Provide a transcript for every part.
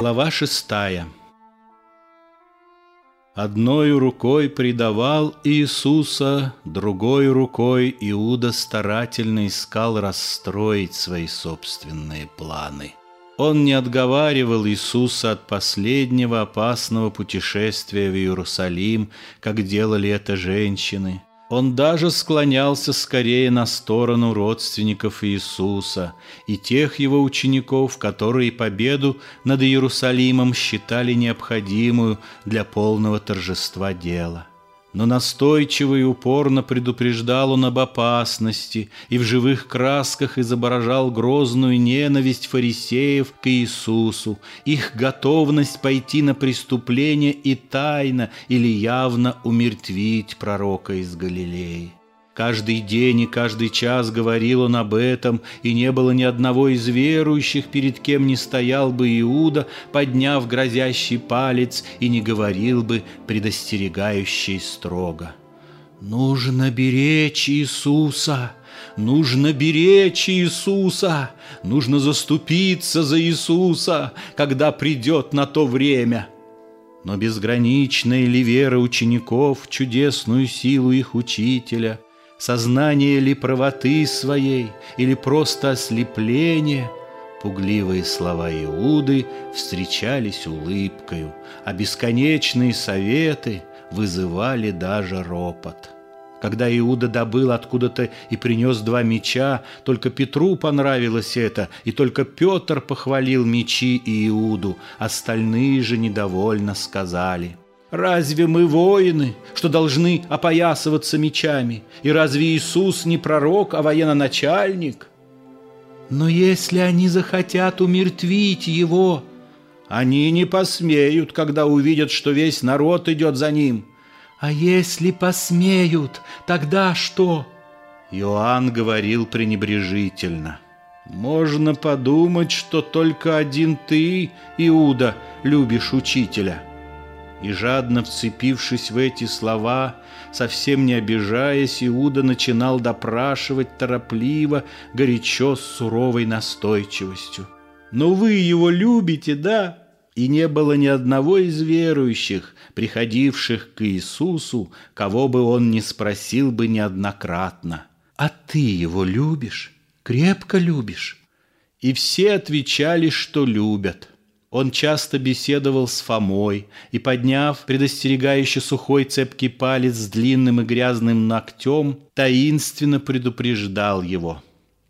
Глава шестая Одной рукой предавал Иисуса, другой рукой Иуда старательно искал расстроить свои собственные планы. Он не отговаривал Иисуса от последнего опасного путешествия в Иерусалим, как делали это женщины – он даже склонялся скорее на сторону родственников Иисуса и тех его учеников, которые победу над Иерусалимом считали необходимую для полного торжества дела но настойчиво и упорно предупреждал он об опасности и в живых красках изображал грозную ненависть фарисеев к Иисусу, их готовность пойти на преступление и тайно или явно умертвить пророка из Галилеи. Каждый день и каждый час говорил он об этом, и не было ни одного из верующих, перед кем не стоял бы Иуда, подняв грозящий палец, и не говорил бы предостерегающий строго. «Нужно беречь Иисуса!» Нужно беречь Иисуса, нужно заступиться за Иисуса, когда придет на то время. Но безграничная ли вера учеников в чудесную силу их учителя, Сознание ли правоты своей или просто ослепление? Пугливые слова Иуды встречались улыбкою, а бесконечные советы вызывали даже ропот. Когда Иуда добыл откуда-то и принес два меча, только Петру понравилось это, и только Петр похвалил мечи и Иуду, остальные же недовольно сказали – Разве мы воины, что должны опоясываться мечами? И разве Иисус не пророк, а военачальник? Но если они захотят умертвить его, они не посмеют, когда увидят, что весь народ идет за ним. А если посмеют, тогда что? Иоанн говорил пренебрежительно. Можно подумать, что только один ты, Иуда, любишь учителя. И жадно вцепившись в эти слова, совсем не обижаясь, Иуда начинал допрашивать торопливо, горячо, с суровой настойчивостью. «Но вы его любите, да?» И не было ни одного из верующих, приходивших к Иисусу, кого бы он не спросил бы неоднократно. «А ты его любишь? Крепко любишь?» И все отвечали, что любят. Он часто беседовал с Фомой и, подняв предостерегающий сухой цепкий палец с длинным и грязным ногтем, таинственно предупреждал его.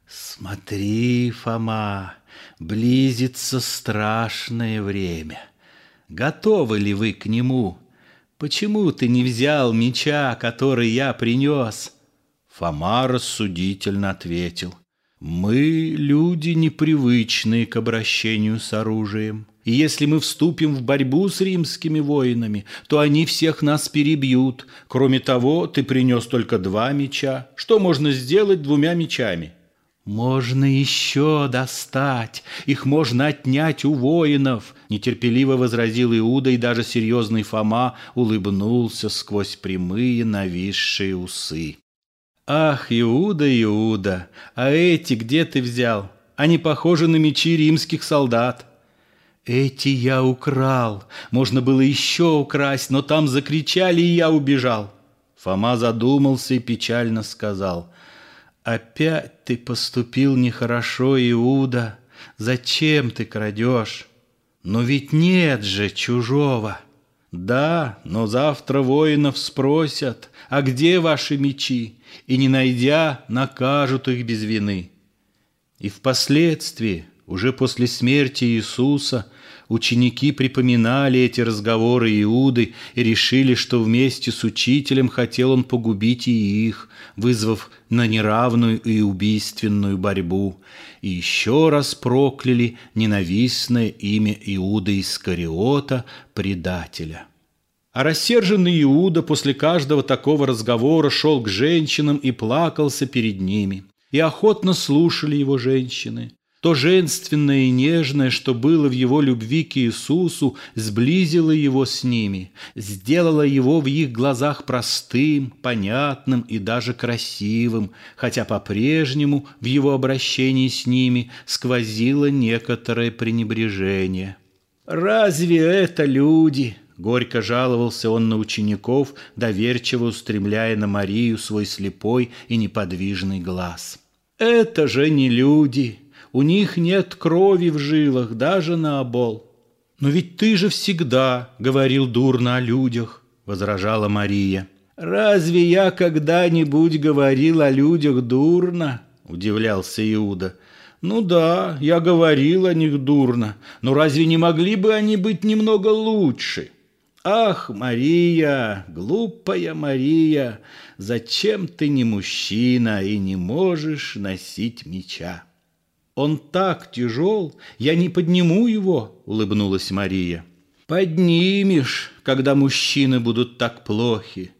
«Смотри, Фома, близится страшное время. Готовы ли вы к нему? Почему ты не взял меча, который я принес?» Фома рассудительно ответил. «Мы люди непривычные к обращению с оружием. И если мы вступим в борьбу с римскими воинами, то они всех нас перебьют. Кроме того, ты принес только два меча. Что можно сделать двумя мечами? Можно еще достать, их можно отнять у воинов, нетерпеливо возразил Иуда, и даже серьезный Фома улыбнулся сквозь прямые нависшие усы. Ах, Иуда, Иуда, а эти где ты взял? Они похожи на мечи римских солдат. Эти я украл. Можно было еще украсть, но там закричали, и я убежал. Фома задумался и печально сказал. Опять ты поступил нехорошо, Иуда. Зачем ты крадешь? Но ведь нет же чужого. Да, но завтра воинов спросят, а где ваши мечи? И не найдя, накажут их без вины. И впоследствии уже после смерти Иисуса ученики припоминали эти разговоры Иуды и решили, что вместе с учителем хотел он погубить и их, вызвав на неравную и убийственную борьбу, и еще раз прокляли ненавистное имя Иуда Искариота, предателя. А рассерженный Иуда после каждого такого разговора шел к женщинам и плакался перед ними. И охотно слушали его женщины. То женственное и нежное, что было в его любви к Иисусу, сблизило его с ними, сделало его в их глазах простым, понятным и даже красивым, хотя по-прежнему в его обращении с ними сквозило некоторое пренебрежение. Разве это люди? Горько жаловался он на учеников, доверчиво устремляя на Марию свой слепой и неподвижный глаз. Это же не люди. У них нет крови в жилах, даже на обол. Но ведь ты же всегда говорил дурно о людях, возражала Мария. Разве я когда-нибудь говорил о людях дурно? Удивлялся Иуда. Ну да, я говорил о них дурно, но разве не могли бы они быть немного лучше? Ах, Мария, глупая Мария, зачем ты не мужчина и не можешь носить меча? Он так тяжел, я не подниму его, улыбнулась Мария. Поднимешь, когда мужчины будут так плохи.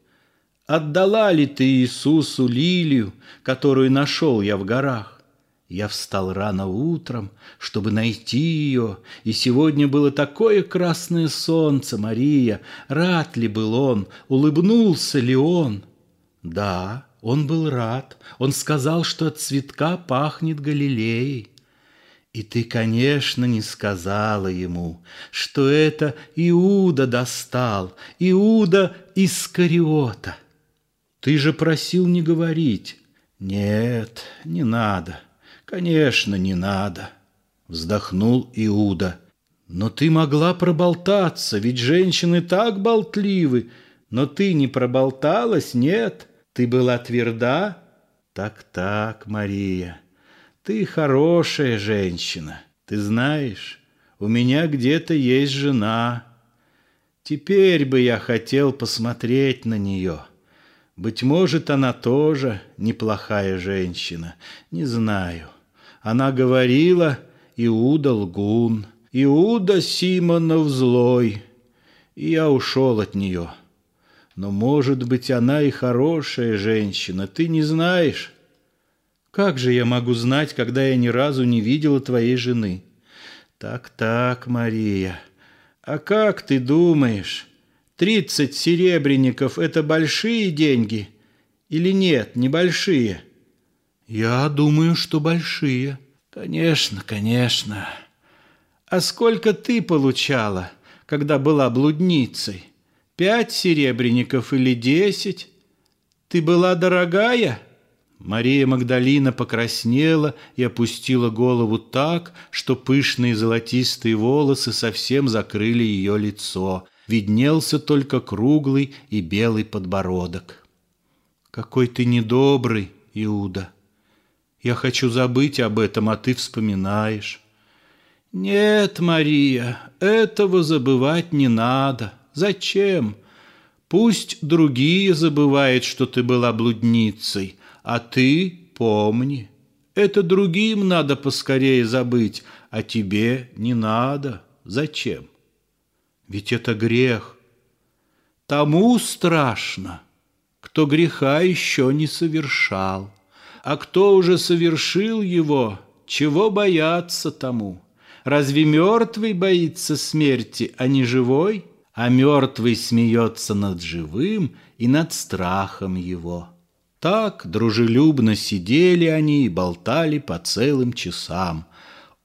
Отдала ли ты Иисусу лилию, которую нашел я в горах? Я встал рано утром, чтобы найти ее, и сегодня было такое красное солнце, Мария. Рад ли был он, улыбнулся ли он? Да, он был рад. Он сказал, что от цветка пахнет Галилеей. И ты, конечно, не сказала ему, что это Иуда достал, Иуда из Кариота. Ты же просил не говорить. Нет, не надо. «Конечно, не надо», — вздохнул Иуда. «Но ты могла проболтаться, ведь женщины так болтливы. Но ты не проболталась, нет? Ты была тверда?» «Так-так, Мария, ты хорошая женщина. Ты знаешь, у меня где-то есть жена. Теперь бы я хотел посмотреть на нее». Быть может, она тоже неплохая женщина, не знаю. Она говорила, Иуда лгун, Иуда Симонов злой. И я ушел от нее. Но, может быть, она и хорошая женщина, ты не знаешь. Как же я могу знать, когда я ни разу не видела твоей жены? Так-так, Мария, а как ты думаешь, тридцать серебряников — это большие деньги или нет, небольшие? — я думаю, что большие. Конечно, конечно. А сколько ты получала, когда была блудницей? Пять серебряников или десять? Ты была дорогая? Мария Магдалина покраснела и опустила голову так, что пышные золотистые волосы совсем закрыли ее лицо. Виднелся только круглый и белый подбородок. «Какой ты недобрый, Иуда!» Я хочу забыть об этом, а ты вспоминаешь. Нет, Мария, этого забывать не надо. Зачем? Пусть другие забывают, что ты была блудницей, а ты помни. Это другим надо поскорее забыть, а тебе не надо. Зачем? Ведь это грех. Тому страшно, кто греха еще не совершал. А кто уже совершил его, чего бояться тому? Разве мертвый боится смерти, а не живой? А мертвый смеется над живым и над страхом его. Так дружелюбно сидели они и болтали по целым часам.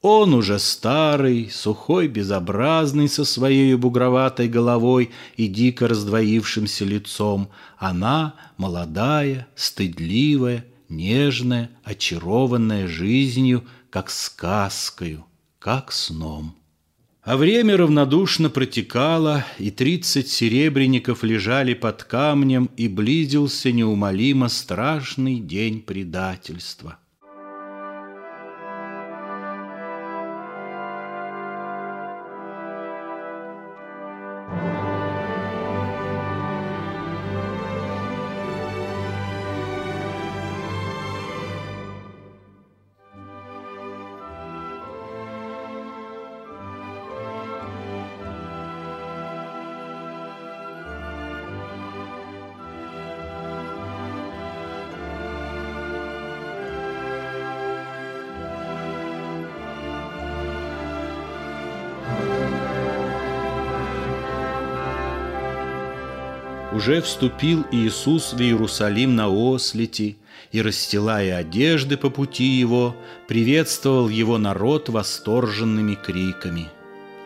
Он уже старый, сухой, безобразный, со своей бугроватой головой и дико раздвоившимся лицом. Она молодая, стыдливая, нежная, очарованная жизнью, как сказкою, как сном. А время равнодушно протекало, и тридцать серебряников лежали под камнем, и близился неумолимо страшный день предательства — уже вступил Иисус в Иерусалим на ослите, и, расстилая одежды по пути его, приветствовал его народ восторженными криками.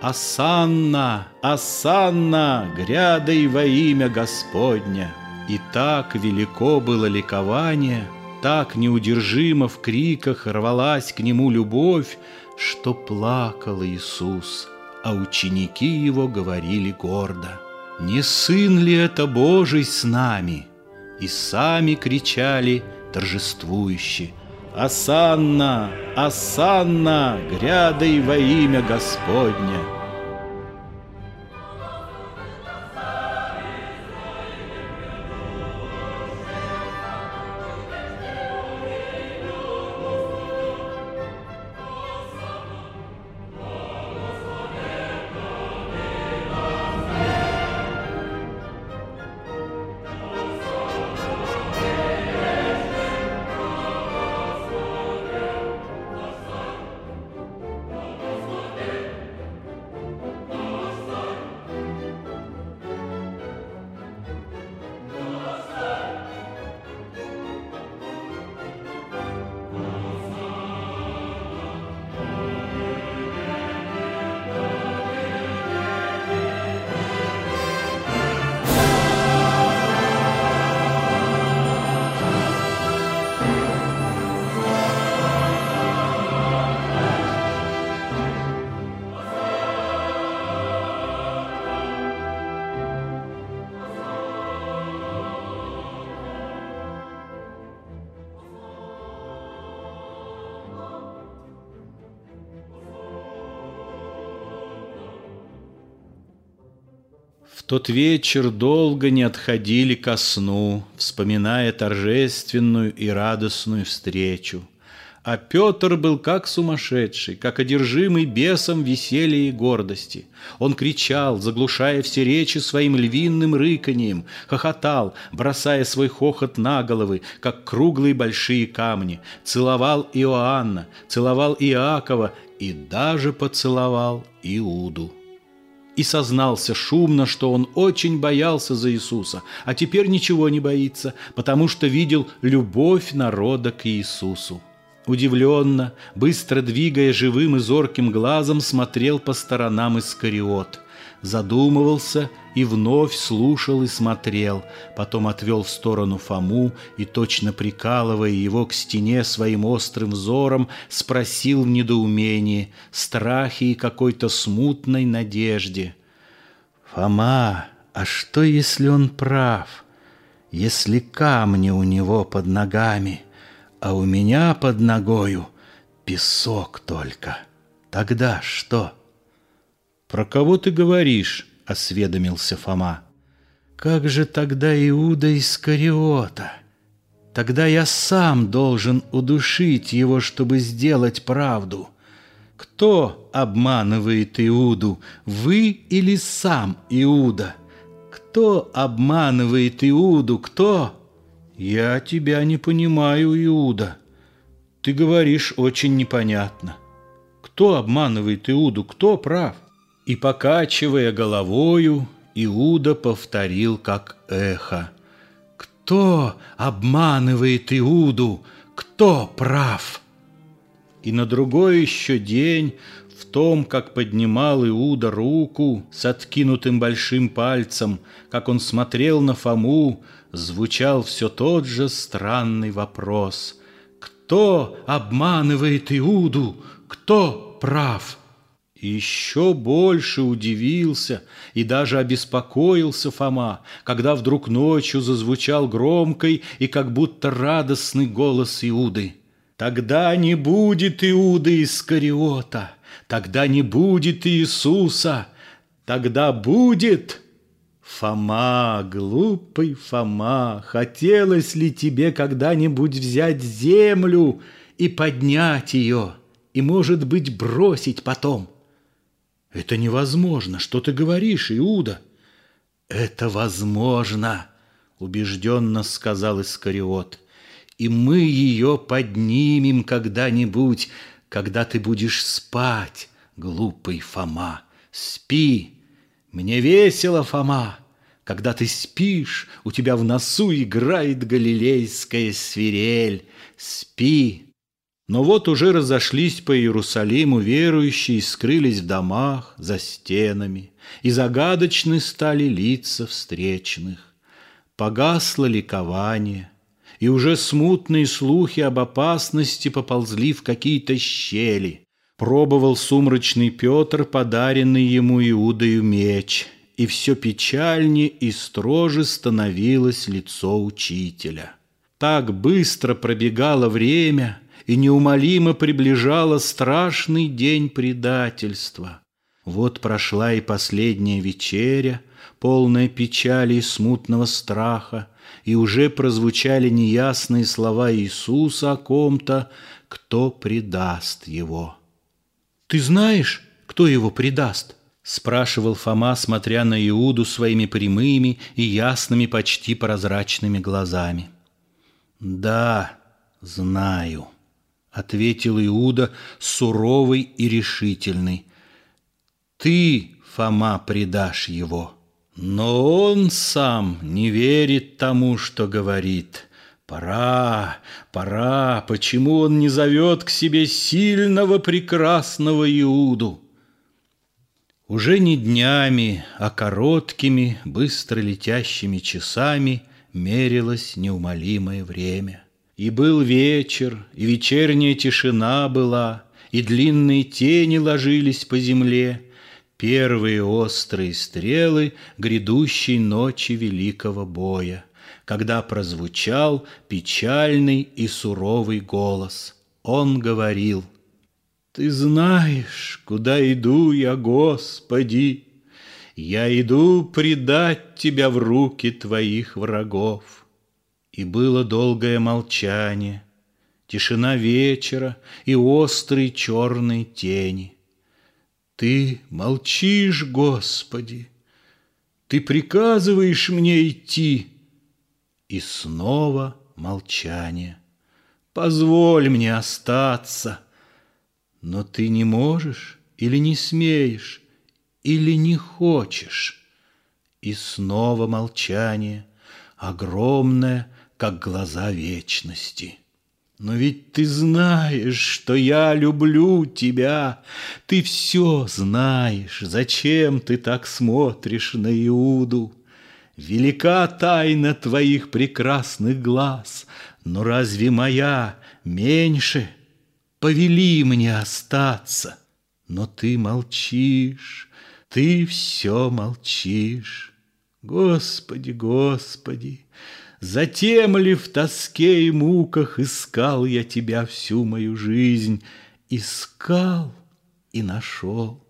«Асанна! Асанна! Грядой во имя Господня!» И так велико было ликование, так неудержимо в криках рвалась к нему любовь, что плакал Иисус, а ученики его говорили гордо, «Не сын ли это Божий с нами?» И сами кричали торжествующе, «Асанна! Асанна! Грядой во имя Господня!» Тот вечер долго не отходили ко сну, Вспоминая торжественную и радостную встречу. А Петр был как сумасшедший, как одержимый бесом веселья и гордости. Он кричал, заглушая все речи своим львиным рыканьем, хохотал, бросая свой хохот на головы, как круглые большие камни, целовал Иоанна, целовал Иакова и даже поцеловал Иуду и сознался шумно, что он очень боялся за Иисуса, а теперь ничего не боится, потому что видел любовь народа к Иисусу. Удивленно, быстро двигая живым и зорким глазом, смотрел по сторонам Искариот – задумывался и вновь слушал и смотрел, потом отвел в сторону Фому и, точно прикалывая его к стене своим острым взором, спросил в недоумении, страхе и какой-то смутной надежде. «Фома, а что, если он прав? Если камни у него под ногами, а у меня под ногою песок только, тогда что?» «Про кого ты говоришь?» — осведомился Фома. «Как же тогда Иуда Искариота? Тогда я сам должен удушить его, чтобы сделать правду. Кто обманывает Иуду, вы или сам Иуда? Кто обманывает Иуду, кто?» «Я тебя не понимаю, Иуда. Ты говоришь очень непонятно. Кто обманывает Иуду, кто прав?» И, покачивая головою, Иуда повторил как эхо. «Кто обманывает Иуду? Кто прав?» И на другой еще день в том, как поднимал Иуда руку с откинутым большим пальцем, как он смотрел на Фому, звучал все тот же странный вопрос. «Кто обманывает Иуду? Кто прав?» И еще больше удивился и даже обеспокоился Фома, когда вдруг ночью зазвучал громкий и как будто радостный голос Иуды. «Тогда не будет Иуды Искариота, тогда не будет Иисуса, тогда будет...» Фома, глупый Фома, хотелось ли тебе когда-нибудь взять землю и поднять ее, и, может быть, бросить потом? Это невозможно. Что ты говоришь, Иуда? Это возможно, убежденно сказал Искариот. И мы ее поднимем когда-нибудь, когда ты будешь спать, глупый Фома. Спи. Мне весело, Фома. Когда ты спишь, у тебя в носу играет галилейская свирель. Спи. Но вот уже разошлись по Иерусалиму верующие скрылись в домах, за стенами, и загадочны стали лица встречных. Погасло ликование, и уже смутные слухи об опасности поползли в какие-то щели. Пробовал сумрачный Петр, подаренный ему Иудою меч, и все печальнее и строже становилось лицо учителя. Так быстро пробегало время — и неумолимо приближало страшный день предательства. Вот прошла и последняя вечеря, полная печали и смутного страха, и уже прозвучали неясные слова Иисуса о ком-то, кто предаст его. «Ты знаешь, кто его предаст?» — спрашивал Фома, смотря на Иуду своими прямыми и ясными, почти прозрачными глазами. «Да, знаю». — ответил Иуда, суровый и решительный. «Ты, Фома, предашь его». Но он сам не верит тому, что говорит. Пора, пора, почему он не зовет к себе сильного, прекрасного Иуду? Уже не днями, а короткими, быстро летящими часами мерилось неумолимое время — и был вечер, и вечерняя тишина была, И длинные тени ложились по земле, Первые острые стрелы грядущей ночи великого боя, Когда прозвучал печальный и суровый голос. Он говорил, «Ты знаешь, куда иду я, Господи, Я иду предать тебя в руки твоих врагов». И было долгое молчание, Тишина вечера и острые черные тени. Ты молчишь, Господи, Ты приказываешь мне идти. И снова молчание. Позволь мне остаться. Но ты не можешь или не смеешь, или не хочешь. И снова молчание, огромное, как глаза вечности. Но ведь ты знаешь, что я люблю тебя. Ты все знаешь. Зачем ты так смотришь на Иуду? Велика тайна твоих прекрасных глаз, Но разве моя меньше? Повели мне остаться. Но ты молчишь, ты все молчишь. Господи, Господи, Затем ли в тоске и муках искал я тебя всю мою жизнь? Искал и нашел.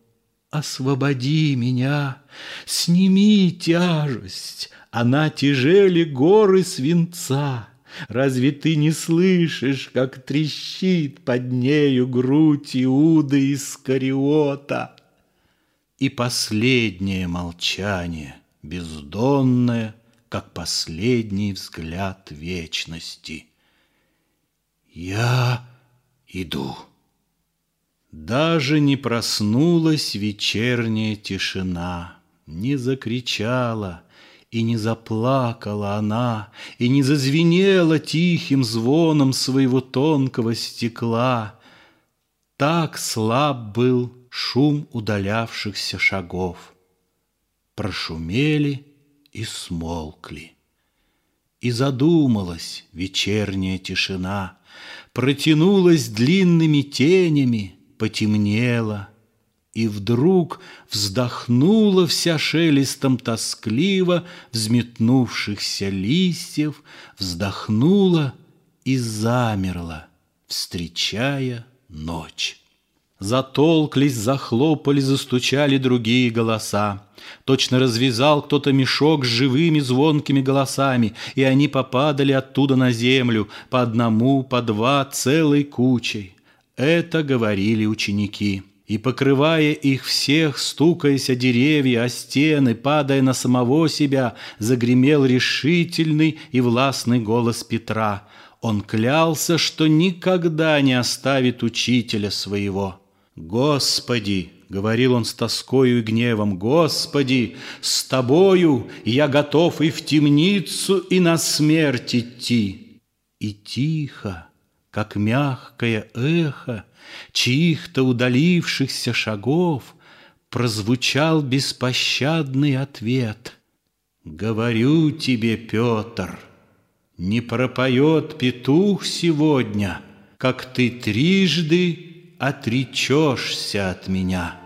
Освободи меня, сними тяжесть, она тяжели горы свинца. Разве ты не слышишь, как трещит под нею грудь Иуды Искариота? И последнее молчание, бездонное, как последний взгляд вечности. Я иду. Даже не проснулась вечерняя тишина, Не закричала и не заплакала она, И не зазвенела тихим звоном своего тонкого стекла. Так слаб был шум удалявшихся шагов. Прошумели — и смолкли. И задумалась вечерняя тишина, Протянулась длинными тенями, потемнела, И вдруг вздохнула вся шелестом тоскливо Взметнувшихся листьев, вздохнула и замерла, Встречая ночь. Затолклись, захлопали, застучали другие голоса. Точно развязал кто-то мешок с живыми звонкими голосами, и они попадали оттуда на землю, по одному, по два, целой кучей. Это говорили ученики. И, покрывая их всех, стукаясь о деревья, о стены, падая на самого себя, загремел решительный и властный голос Петра. Он клялся, что никогда не оставит учителя своего. «Господи!» — говорил он с тоскою и гневом, «Господи, с Тобою я готов и в темницу, и на смерть идти!» И тихо, как мягкое эхо чьих-то удалившихся шагов прозвучал беспощадный ответ. «Говорю тебе, Петр, не пропоет петух сегодня, как ты трижды отречешься от меня».